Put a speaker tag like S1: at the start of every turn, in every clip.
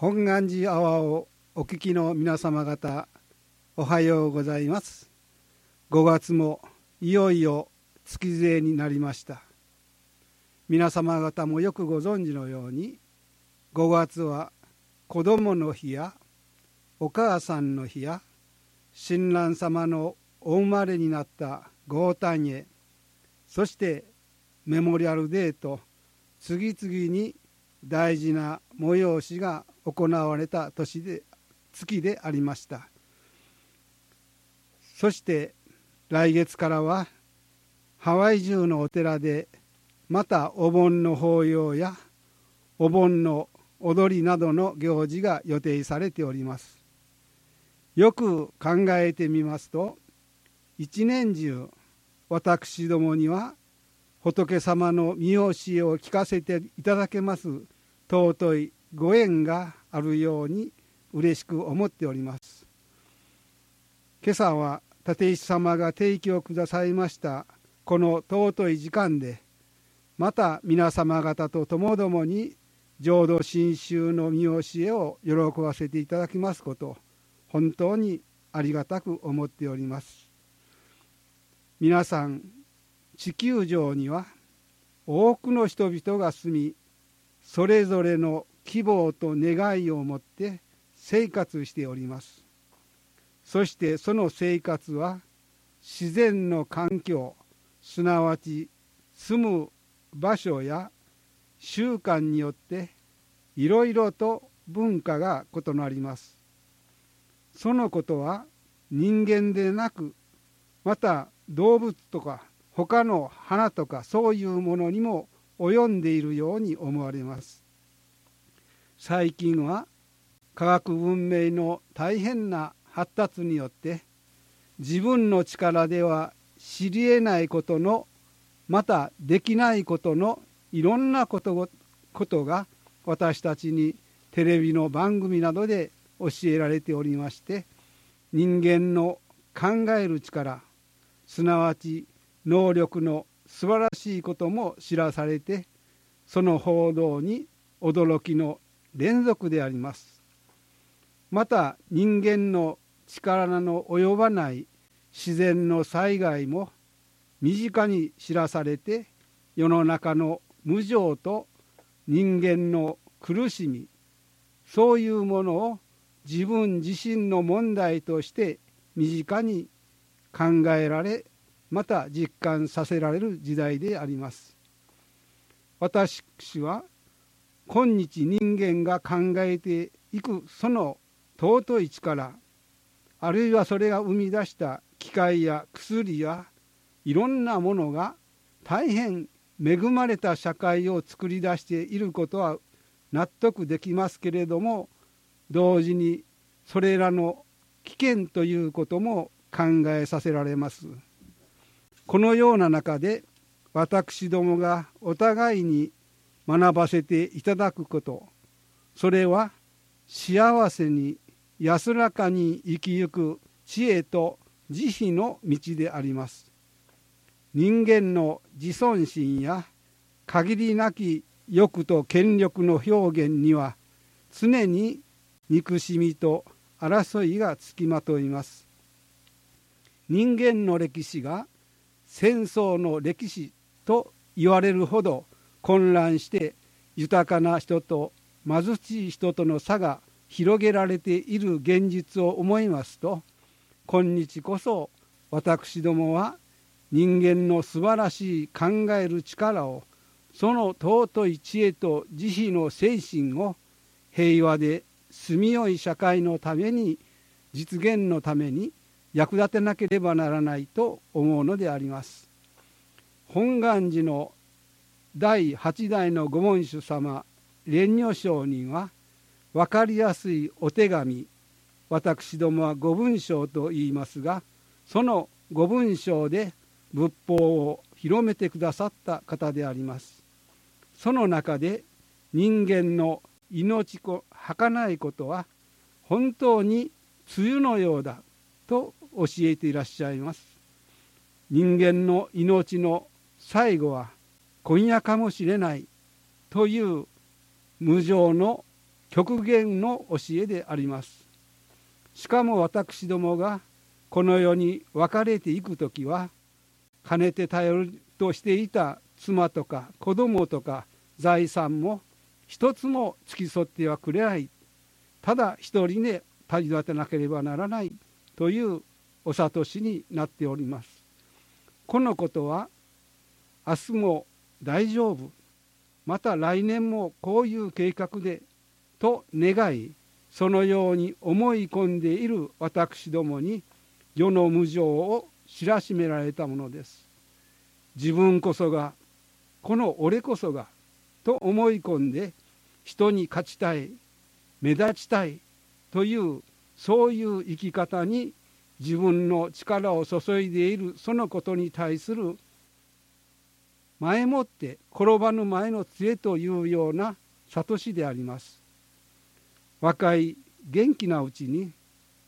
S1: 本願寺アワーをお聞きの皆様方おはようございます。5月もいよいよ月勢になりました。皆様方もよくご存知のように5月は子供の日やお母さんの日や親鸞様のお生まれになった豪誕へそしてメモリアルデーと次々に大事な催しが行われた年で月でありました。そして来月からはハワイ中のお寺でまたお盆の法要やお盆の踊りなどの行事が予定されております。よく考えてみますと一年中私どもには仏様の見教えを聞かせていただけます。尊いご縁があるように嬉しく思っております。今朝は立石様が提供くださいました。この尊い時間でまた皆様方とともどもに浄土真宗の見教えを喜ばせていただきますこと本当にありがたく思っております。皆さん地球上には多くの人々が住みそれぞれの希望と願いを持って生活しております。そしてその生活は自然の環境すなわち住む場所や習慣によっていろいろと文化が異なります。そのことは人間でなくまた動物とか他の花とかそういうものにも及んでいるように思われます。最近は科学文明の大変な発達によって自分の力では知りえないことのまたできないことのいろんなことことが私たちにテレビの番組などで教えられておりまして人間の考える力すなわち能力の素晴らしいことも知らされてその報道に驚きの連続であります。また人間の力の及ばない自然の災害も身近に知らされて世の中の無常と人間の苦しみそういうものを自分自身の問題として身近に考えられまた実感させられる時代であります。私は今日人間が考えていくその尊い力あるいはそれが生み出した機械や薬やいろんなものが大変恵まれた社会を作り出していることは納得できますけれども同時にそれらの危険ということも考えさせられます。このような中で私どもがお互いに学ばせていただくことそれは幸せに安らかに生きゆく知恵と慈悲の道であります。人間の自尊心や限りなき欲と権力の表現には常に憎しみと争いがつきまといます。人間の歴史が戦争の歴史と言われるほど混乱して豊かな人と貧しい人との差が広げられている現実を思いますと今日こそ私どもは人間の素晴らしい考える力をその尊い知恵と慈悲の精神を平和で住みよい社会のために実現のために役立てなければならないと思うのであります。本願寺の第8代の御門主様蓮如上人は分かりやすいお手紙私どもは御文章と言いますがその御文章で仏法を広めてくださった方でありますその中で人間の命こ儚いことは本当に梅雨のようだと教えていらっしゃいます。人間の命の最後は今夜かもしれないという無常の極限の教えであります。しかも私どもがこの世に別れていく時はかねて頼るとしていた妻とか子供とか財産も一つも付き添ってはくれない。ただ一人で旅立てなければならないというお諭しになっております。このことは明日も大丈夫。また来年もこういう計画でと願いそのように思い込んでいる私どもに世の無常を知らしめられたものです。自分こそがこの俺こそがと思い込んで人に勝ちたい目立ちたいというそういう生き方に自分の力を注いでいるそのことに対する前もって転ばぬ前の杖というような諭しであります。若い元気なうちに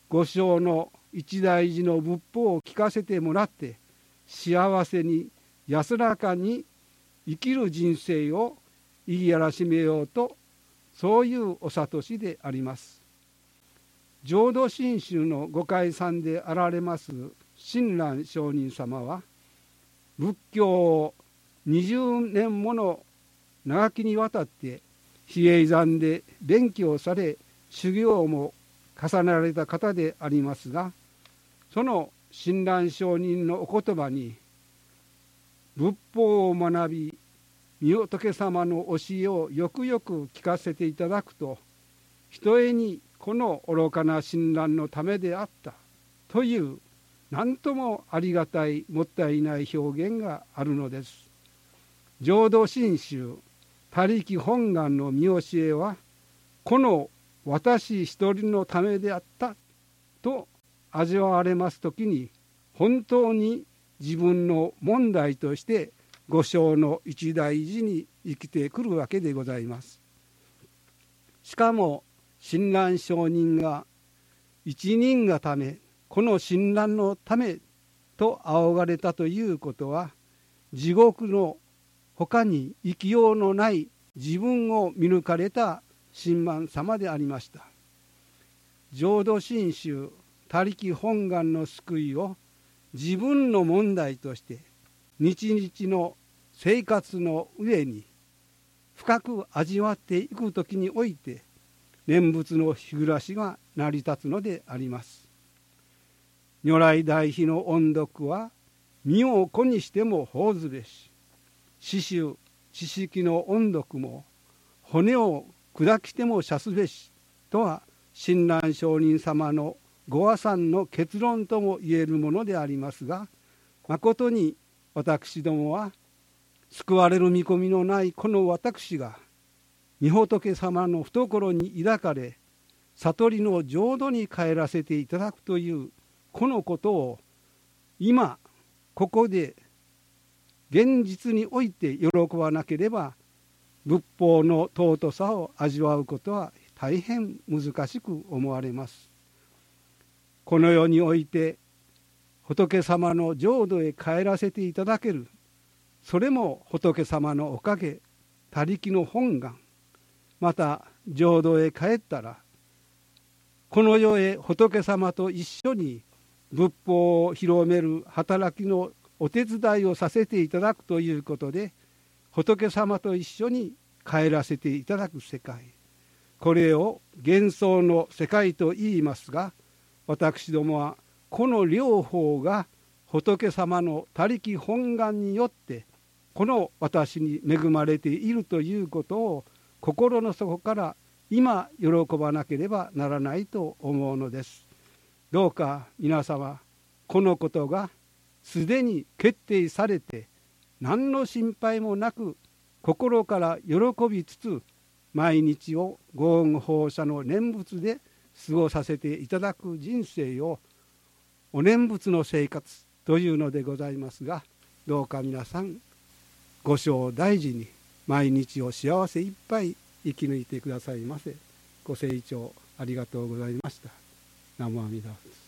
S1: 五章の一大事の仏法を聞かせてもらって幸せに安らかに生きる人生を言いやらしめようとそういうお諭しであります。浄土真宗のご解散であられます親鸞上人様は仏教を20年もの長きにわたって比叡山で勉強され修行も重ねられた方でありますがその親鸞上人のお言葉に仏法を学び御仏様の教えをよくよく聞かせていただくとひとえにこの愚かな親鸞のためであったという何ともありがたいもったいない表現があるのです。浄土真宗他力本願の見教えはこの私一人のためであったと味わわれます時に本当に自分の問題として五章の一大事に生きてくるわけでございます。しかも親鸞上人が一人がためこの親鸞のためと仰がれたということは地獄の他に生きようのない自分を見抜かれた神満様でありました。浄土真宗他力本願の救いを自分の問題として日々の生活の上に深く味わっていく時において念仏の日暮らしが成り立つのであります。如来大悲の音読は身を子にしても法ずべし。刺繍知識の音読も骨を砕きても射すべし。とは親鸞上人様のご和算の結論とも言えるものでありますがまことに私どもは救われる見込みのないこの私が御仏様の懐に抱かれ悟りの浄土に帰らせていただくというこのことを今ここで現実において喜ばなければ仏法の尊さを味わうことは大変難しく思われます。この世において仏様の浄土へ帰らせていただけるそれも仏様のおかげ他力の本願また浄土へ帰ったらこの世へ仏様と一緒に仏法を広める働きのお手伝いをさせていただくということで仏様と一緒に帰らせていただく世界。これを幻想の世界と言いますが私どもはこの両方が仏様の他力本願によってこの私に恵まれているということを心の底から今喜ばなければならないと思うのです。どうか皆様このことがすでに決定されて何の心配もなく心から喜びつつ毎日を豪雨放射の念仏で過ごさせていただく人生をお念仏の生活というのでございますがどうか皆さんご賞大事に毎日を幸せいっぱい生き抜いてくださいませご清聴ありがとうございました。南無阿弥陀